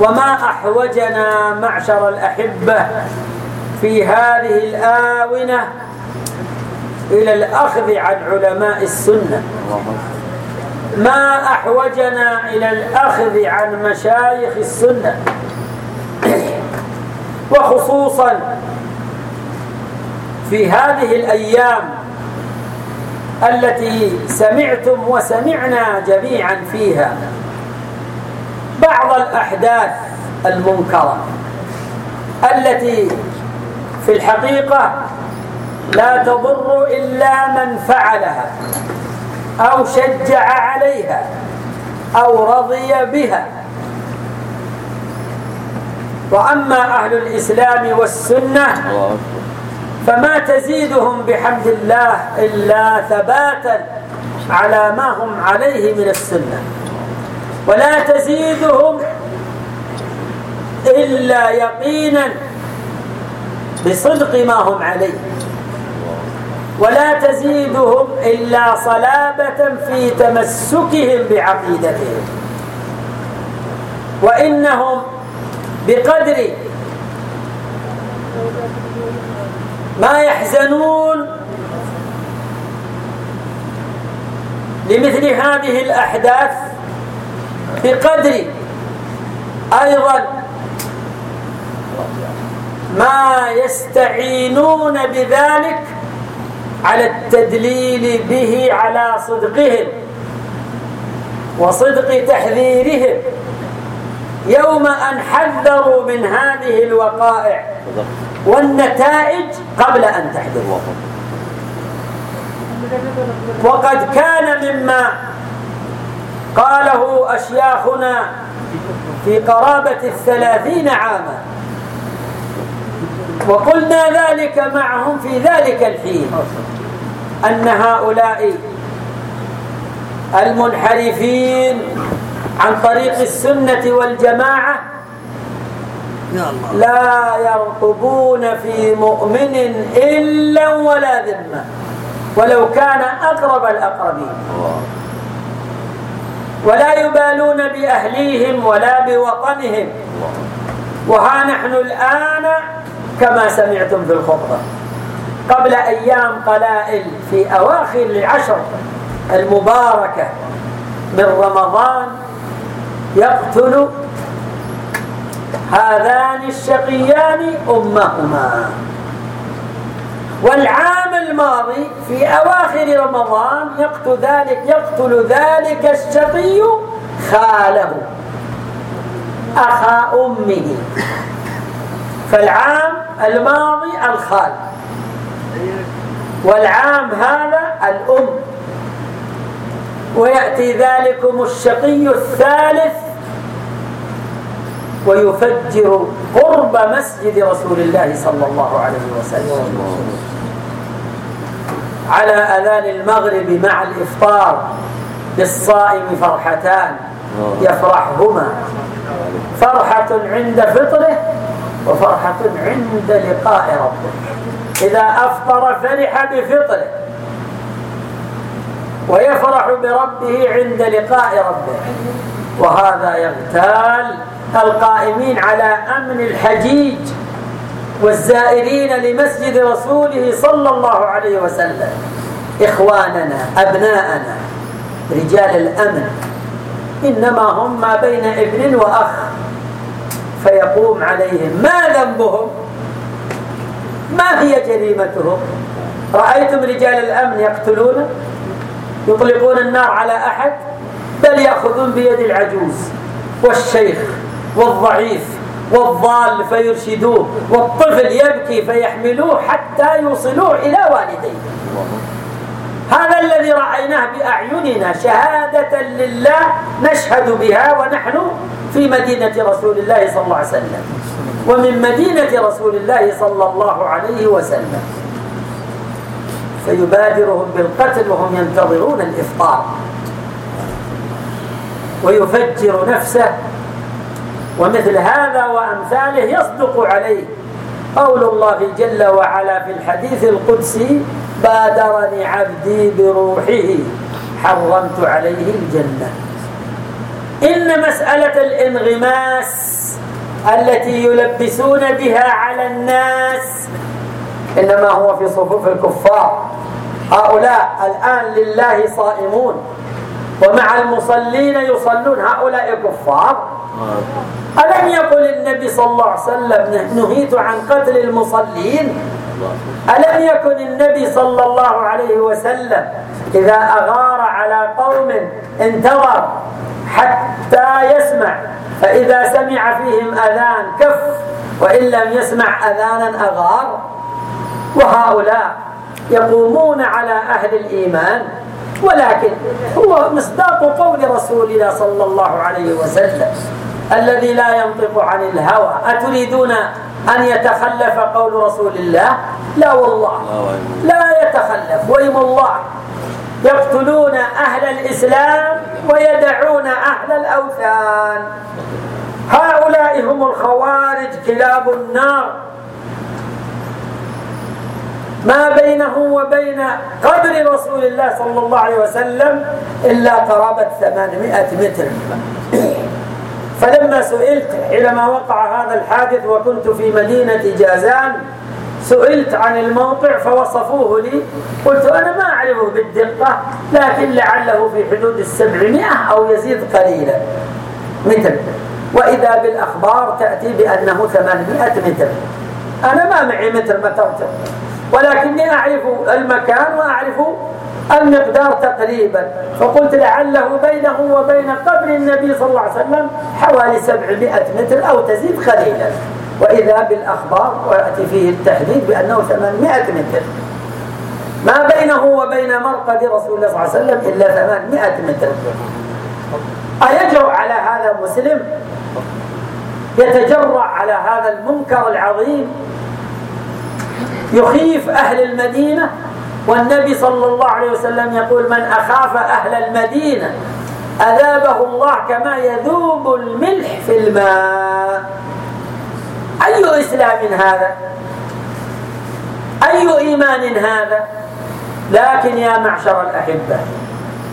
وما أحوجنا معشر الأحبة في هذه الآونة إلى الأخذ عن علماء السنة. ما أحوجنا إلى الأخذ عن مشايخ السنة. وخصوصا في هذه الأيام التي سمعتم وسمعنا جميعا فيها. بعض الأحداث المنكرة التي في الحقيقة لا تضر إلا من فعلها أو شجع عليها أو رضي بها. وأما أهل الإسلام والسنة فما تزيدهم بحمد الله إلا ثباتا على ما هم عليه من السنة. ولا تزيدهم إلا يقينا بصدق ما هم عليه. ولا تزيدهم إلا صلابة في تمسكهم بعقيدتهم. وإنهم بقدر ما يحزنون لمثل هذه الأحداث بقدر أيضا ما يستعينون بذلك على التدليل به على صدقهم وصدق تحذيرهم يوم أن حذروا من هذه الوقائع والنتائج قبل أن تحدث وقد كان مما قاله أشياخنا في قرابة الثلاثين عاما. وقلنا ذلك معهم في ذلك الحين أن هؤلاء المنحرفين عن طريق السنة والجماعة لا يرقبون في مؤمن إلا ولا ذمة ولو كان أقرب الأقربين. ولا يبالون بأهليهم ولا بوطنهم. وها نحن الآن كما سمعتم في الخطبة. قبل أيام قلائل في أواخر العشر المباركة من رمضان يقتل هذان الشقيان أمهما. والعام الماضي في أواخر رمضان يقتل ذلك يقتل ذلك الشقي خاله أخا أمه. فالعام الماضي الخال والعام هذا الأم. ويأتي ذلكم الشقي الثالث ويفجر قرب مسجد رسول الله صلى الله عليه وسلم. على أذان المغرب مع الإفطار للصائم فرحتان يفرحهما. فرحة عند فطره وفرحة عند لقاء ربه. إذا أفطر فرح بفطره ويفرح بربه عند لقاء ربه. وهذا يغتال القائمين على أمن الحجيج والزائرين لمسجد رسوله صلى الله عليه وسلم. إخواننا أبناءنا رجال الأمن إنما هم ما بين ابن وأخ. فيقوم عليهم ما ذنبهم؟ ما هي جريمتهم؟ رأيتم رجال الأمن يقتلون؟ يطلقون النار على أحد؟ بل يأخذون بيد العجوز والشيخ والضعيف والضال فيرشدوه والطفل يبكي فيحملوه حتى يوصلوه إلى والديه. هذا الذي رأيناه بأعيننا شهادة لله نشهد بها ونحن في مدينة رسول الله صلى الله عليه وسلم. ومن مدينة رسول الله صلى الله عليه وسلم. فيبادرهم بالقتل وهم ينتظرون الإفطار. ويفجر نفسه ومثل هذا وأمثاله يصدق عليه. قول الله جل وعلا في الحديث القدسي بادرني عبدي بروحه حرمت عليه الجنة. إن مسألة الانغماس التي يلبسون بها على الناس إنما هو في صفوف الكفار. هؤلاء الآن لله صائمون. ومع المصلين يصلون هؤلاء كفار. ألم يقل النبي صلى الله عليه وسلم نهيت عن قتل المصلين ألم يكن النبي صلى الله عليه وسلم إذا أغار على قوم انتظر حتى يسمع فإذا سمع فيهم أذان كف وإن لم يسمع أذانا أغار؟ وهؤلاء يقومون على أهل الإيمان. ولكن هو مصداق قول رسول الله صلى الله عليه وسلم الذي لا ينطق عن الهوى. أتريدون أن يتخلف قول رسول الله؟ لا والله. لا يتخلف ويم الله. يقتلون أهل الإسلام ويدعون أهل الأوثان. هؤلاء هم الخوارج كلاب النار. ما بينه وبين قبر رسول الله صلى الله عليه وسلم إلا قرابة ثمانمائة متر. فلما سئلت حينما وقع هذا الحادث وكنت في مدينة جازان سئلت عن الموقع فوصفوه لي. قلت أنا ما أعرفه بالدقة لكن لعله في حدود السبعمائة أو يزيد قليلا متر. وإذا بالأخبار تأتي بأنه ثمانمائة متر. أنا ما معي متر متر ولكني أعرف المكان وأعرف المقدار تقريبا. فقلت لعله بينه وبين قبر النبي صلى الله عليه وسلم حوالي 700 متر أو تزيد قليلا. وإذا بالأخبار ويأتي فيه التحديد بأنه 800 متر. ما بينه وبين مرقد رسول الله صلى الله عليه وسلم إلا 800 متر. أيجرؤ على هذا مسلم؟ يتجرع على هذا المنكر العظيم يخيف أهل المدينة. والنبي صلى الله عليه وسلم يقول من أخاف أهل المدينة أذابه الله كما يذوب الملح في الماء. أي إسلام هذا؟ أي إيمان هذا؟ لكن يا معشر الأحبة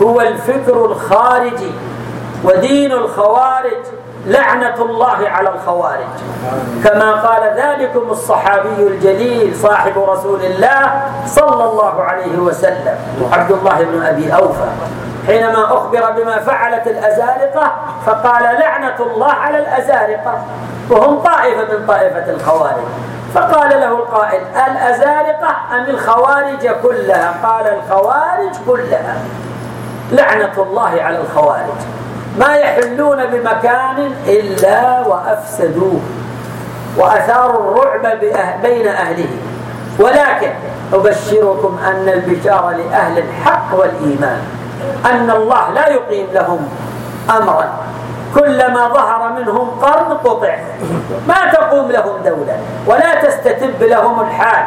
هو الفكر الخارجي ودين الخوارج. لعنة الله على الخوارج. كما قال ذلكم الصحابي الجليل صاحب رسول الله صلى الله عليه وسلم عبد الله بن أبي أوفى. حينما أخبر بما فعلت الأزارقة فقال لعنة الله على الأزارقة وهم طائفة من طائفة الخوارج. فقال له القائل الأزارقة أم الخوارج كلها؟ قال الخوارج كلها. لعنة الله على الخوارج. ما يحلون بمكان إلا وأفسدوه وأثاروا الرعب بين أهله. ولكن أبشركم أن البشارة لأهل الحق والإيمان أن الله لا يقيم لهم أمرا. كلما ظهر منهم قرن قطع. ما تقوم لهم دولة ولا تستتب لهم الحال.